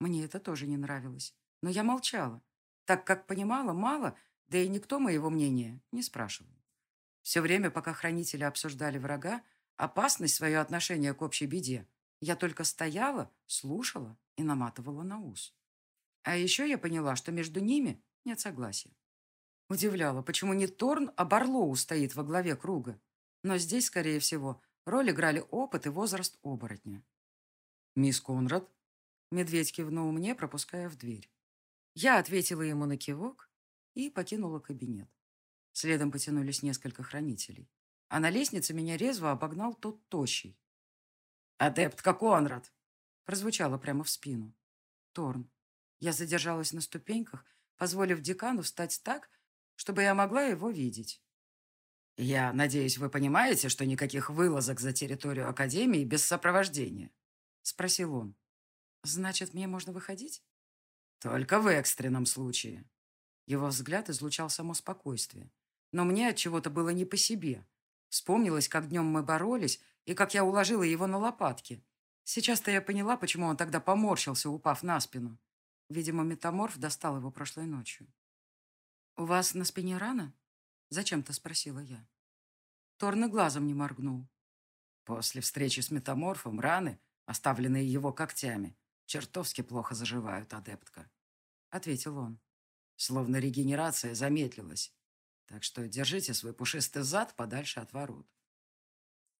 Speaker 1: Мне это тоже не нравилось. Но я молчала, так как понимала мало, да и никто моего мнения не спрашивал. Все время, пока хранители обсуждали врага, опасность, свое отношение к общей беде, я только стояла, слушала и наматывала на ус. А еще я поняла, что между ними нет согласия. Удивляло, почему не Торн, а Барлоу стоит во главе круга. Но здесь, скорее всего, роль играли опыт и возраст оборотня. «Мисс Конрад?» Медведь кивнул мне, пропуская в дверь. Я ответила ему на кивок и покинула кабинет. Следом потянулись несколько хранителей. А на лестнице меня резво обогнал тот тощий. «Адептка Конрад!» прозвучало прямо в спину. Торн. Я задержалась на ступеньках, позволив декану встать так, чтобы я могла его видеть. «Я надеюсь, вы понимаете, что никаких вылазок за территорию Академии без сопровождения?» — спросил он. «Значит, мне можно выходить?» «Только в экстренном случае». Его взгляд излучал само спокойствие. Но мне от чего-то было не по себе. Вспомнилось, как днем мы боролись, и как я уложила его на лопатки. Сейчас-то я поняла, почему он тогда поморщился, упав на спину. Видимо, метаморф достал его прошлой ночью. «У вас на спине рана?» — зачем-то спросила я. Торн глазом не моргнул. После встречи с метаморфом раны, оставленные его когтями, чертовски плохо заживают, адептка, — ответил он. Словно регенерация замедлилась. Так что держите свой пушистый зад подальше от ворот.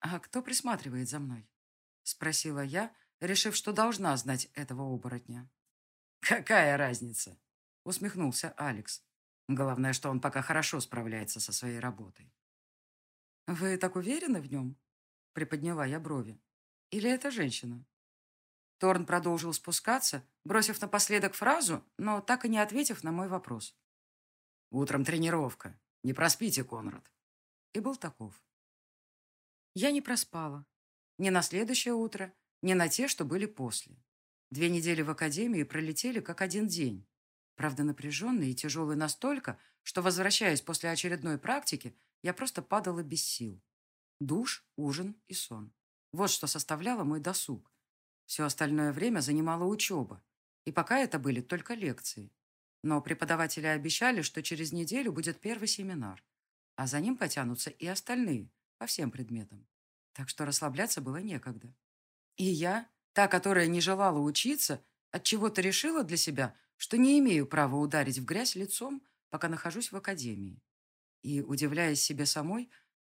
Speaker 1: «А кто присматривает за мной?» — спросила я, решив, что должна знать этого оборотня. «Какая разница?» — усмехнулся Алекс. Главное, что он пока хорошо справляется со своей работой. «Вы так уверены в нем?» — приподняла я брови. «Или это женщина?» Торн продолжил спускаться, бросив напоследок фразу, но так и не ответив на мой вопрос. «Утром тренировка. Не проспите, Конрад». И был таков. Я не проспала. Ни на следующее утро, ни на те, что были после. Две недели в академии пролетели как один день. Правда, напряженный и тяжелый настолько, что, возвращаясь после очередной практики, я просто падала без сил. Душ, ужин и сон. Вот что составляло мой досуг. Все остальное время занимала учеба. И пока это были только лекции. Но преподаватели обещали, что через неделю будет первый семинар. А за ним потянутся и остальные, по всем предметам. Так что расслабляться было некогда. И я, та, которая не желала учиться, от чего то решила для себя, что не имею права ударить в грязь лицом, пока нахожусь в академии. И, удивляясь себе самой,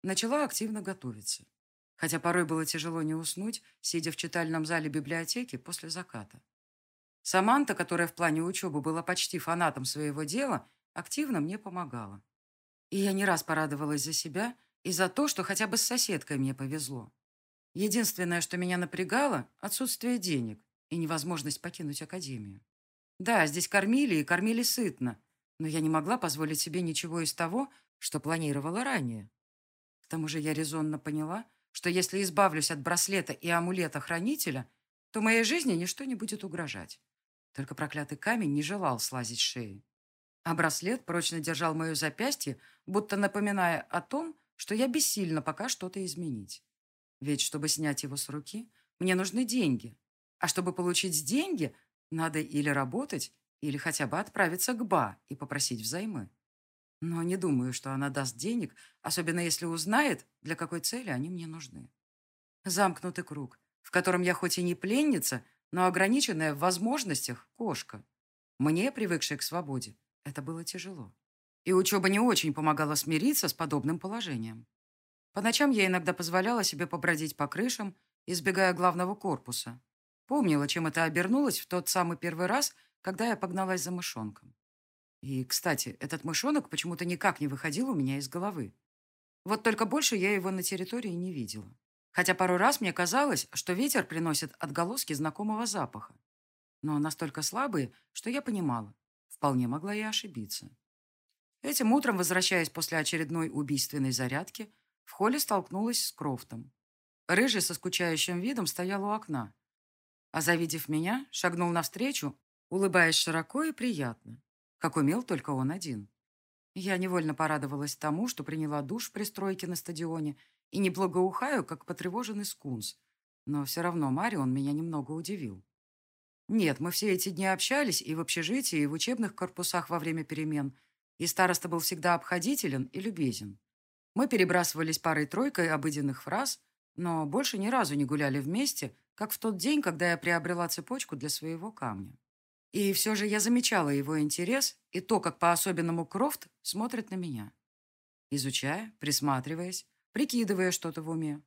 Speaker 1: начала активно готовиться. Хотя порой было тяжело не уснуть, сидя в читальном зале библиотеки после заката. Саманта, которая в плане учебы была почти фанатом своего дела, активно мне помогала. И я не раз порадовалась за себя и за то, что хотя бы с соседкой мне повезло. Единственное, что меня напрягало – отсутствие денег и невозможность покинуть академию. Да, здесь кормили и кормили сытно, но я не могла позволить себе ничего из того, что планировала ранее. К тому же я резонно поняла, что если избавлюсь от браслета и амулета хранителя, то моей жизни ничто не будет угрожать. Только проклятый камень не желал слазить шеи. А браслет прочно держал мое запястье, будто напоминая о том, что я бессильна пока что-то изменить. Ведь, чтобы снять его с руки, мне нужны деньги. А чтобы получить деньги, надо или работать, или хотя бы отправиться к Ба и попросить взаймы. Но не думаю, что она даст денег, особенно если узнает, для какой цели они мне нужны. Замкнутый круг, в котором я хоть и не пленница, но ограниченная в возможностях кошка. Мне, привыкшей к свободе, это было тяжело. И учеба не очень помогала смириться с подобным положением. По ночам я иногда позволяла себе побродить по крышам, избегая главного корпуса. Помнила, чем это обернулось в тот самый первый раз, когда я погналась за мышонком. И, кстати, этот мышонок почему-то никак не выходил у меня из головы. Вот только больше я его на территории не видела. Хотя пару раз мне казалось, что ветер приносит отголоски знакомого запаха. Но настолько слабые, что я понимала, вполне могла я ошибиться. Этим утром, возвращаясь после очередной убийственной зарядки, в холле столкнулась с Крофтом. Рыжий со скучающим видом стоял у окна, а, завидев меня, шагнул навстречу, улыбаясь широко и приятно, как умел только он один. Я невольно порадовалась тому, что приняла душ в пристройке на стадионе и не благоухаю, как потревоженный скунс. Но все равно Марион меня немного удивил. Нет, мы все эти дни общались и в общежитии, и в учебных корпусах во время перемен, и староста был всегда обходителен и любезен. Мы перебрасывались парой-тройкой обыденных фраз, но больше ни разу не гуляли вместе, как в тот день, когда я приобрела цепочку для своего камня. И все же я замечала его интерес и то, как по-особенному Крофт смотрит на меня. Изучая, присматриваясь, прикидывая что-то в уме.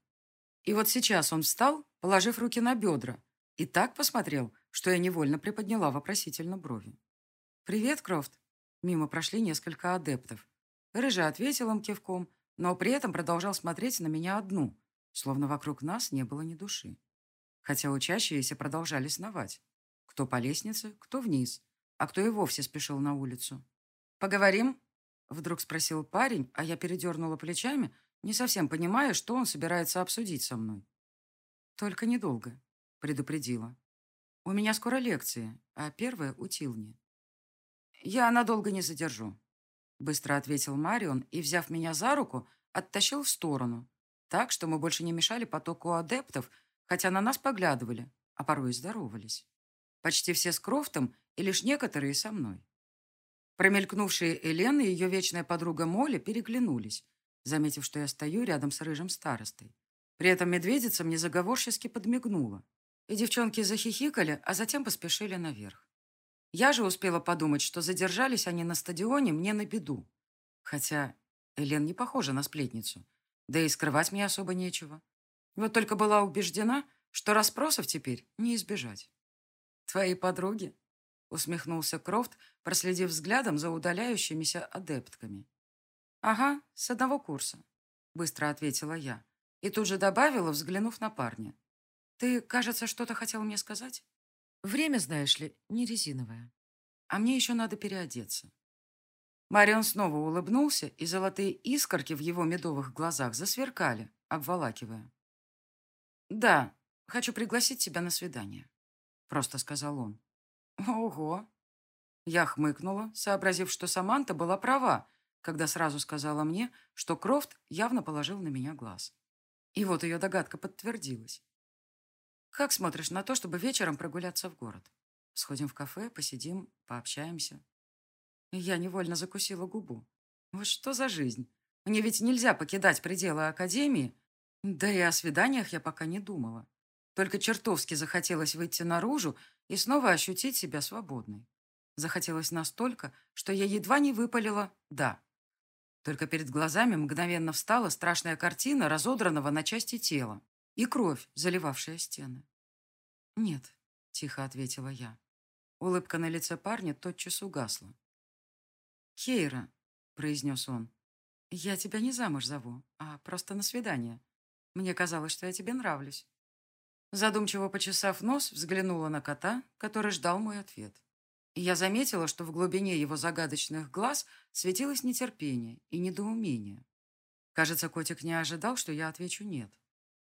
Speaker 1: И вот сейчас он встал, положив руки на бедра, и так посмотрел, что я невольно приподняла вопросительно брови. «Привет, Крофт!» Мимо прошли несколько адептов. Рыжий ответил им кивком, но при этом продолжал смотреть на меня одну, словно вокруг нас не было ни души. Хотя учащиеся продолжали сновать. Кто по лестнице, кто вниз, а кто и вовсе спешил на улицу. «Поговорим?» — вдруг спросил парень, а я передернула плечами, не совсем понимая, что он собирается обсудить со мной. «Только недолго», — предупредила. «У меня скоро лекции, а первая у Тилни». «Я надолго не задержу», — быстро ответил Марион и, взяв меня за руку, оттащил в сторону, так, что мы больше не мешали потоку адептов, хотя на нас поглядывали, а порой и здоровались. Почти все с Крофтом и лишь некоторые со мной. Промелькнувшие Элен и ее вечная подруга Молли переглянулись, заметив, что я стою рядом с рыжим старостой. При этом медведица мне заговорчески подмигнула. И девчонки захихикали, а затем поспешили наверх. Я же успела подумать, что задержались они на стадионе мне на беду. Хотя Элен не похожа на сплетницу. Да и скрывать мне особо нечего. Вот только была убеждена, что расспросов теперь не избежать. «Твои подруги?» — усмехнулся Крофт, проследив взглядом за удаляющимися адептками. «Ага, с одного курса», — быстро ответила я. И тут же добавила, взглянув на парня. «Ты, кажется, что-то хотел мне сказать? Время, знаешь ли, не резиновое. А мне еще надо переодеться». Марион снова улыбнулся, и золотые искорки в его медовых глазах засверкали, обволакивая. «Да, хочу пригласить тебя на свидание», — просто сказал он. «Ого!» Я хмыкнула, сообразив, что Саманта была права, когда сразу сказала мне, что Крофт явно положил на меня глаз. И вот ее догадка подтвердилась. «Как смотришь на то, чтобы вечером прогуляться в город? Сходим в кафе, посидим, пообщаемся?» Я невольно закусила губу. «Вот что за жизнь? Мне ведь нельзя покидать пределы Академии. Да и о свиданиях я пока не думала. Только чертовски захотелось выйти наружу и снова ощутить себя свободной. Захотелось настолько, что я едва не выпалила «да». Только перед глазами мгновенно встала страшная картина разодранного на части тела и кровь, заливавшая стены. «Нет», — тихо ответила я. Улыбка на лице парня тотчас угасла. «Кейра», — произнес он, — «я тебя не замуж зову, а просто на свидание. Мне казалось, что я тебе нравлюсь». Задумчиво почесав нос, взглянула на кота, который ждал мой ответ и я заметила, что в глубине его загадочных глаз светилось нетерпение и недоумение. Кажется, котик не ожидал, что я отвечу «нет».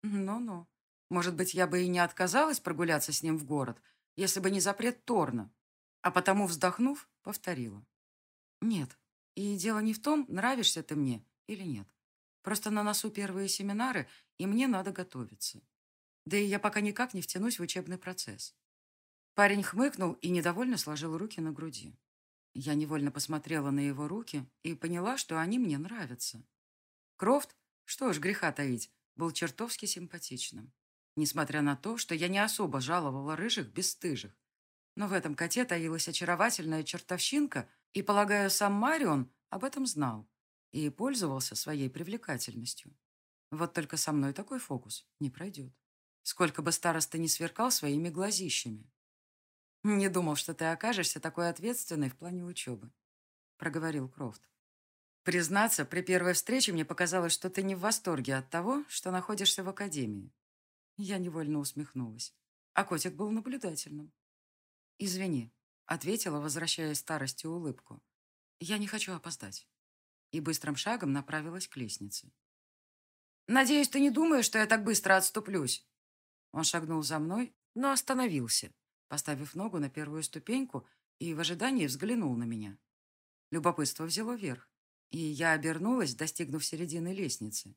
Speaker 1: Ну-ну. Может быть, я бы и не отказалась прогуляться с ним в город, если бы не запрет Торна. А потому, вздохнув, повторила. Нет. И дело не в том, нравишься ты мне или нет. Просто на носу первые семинары, и мне надо готовиться. Да и я пока никак не втянусь в учебный процесс. Парень хмыкнул и недовольно сложил руки на груди. Я невольно посмотрела на его руки и поняла, что они мне нравятся. Крофт, что ж греха таить, был чертовски симпатичным. Несмотря на то, что я не особо жаловала рыжих бесстыжих. Но в этом коте таилась очаровательная чертовщинка, и, полагаю, сам Марион об этом знал и пользовался своей привлекательностью. Вот только со мной такой фокус не пройдет. Сколько бы староста не сверкал своими глазищами. «Не думал, что ты окажешься такой ответственной в плане учебы», — проговорил Крофт. «Признаться, при первой встрече мне показалось, что ты не в восторге от того, что находишься в академии». Я невольно усмехнулась, а котик был наблюдательным. «Извини», — ответила, возвращая старости улыбку. «Я не хочу опоздать». И быстрым шагом направилась к лестнице. «Надеюсь, ты не думаешь, что я так быстро отступлюсь?» Он шагнул за мной, но остановился, поставив ногу на первую ступеньку и в ожидании взглянул на меня. Любопытство взяло верх, и я обернулась, достигнув середины лестницы.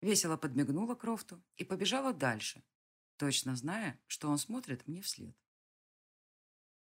Speaker 1: Весело подмигнула Крофту и побежала дальше, точно зная, что он смотрит мне вслед.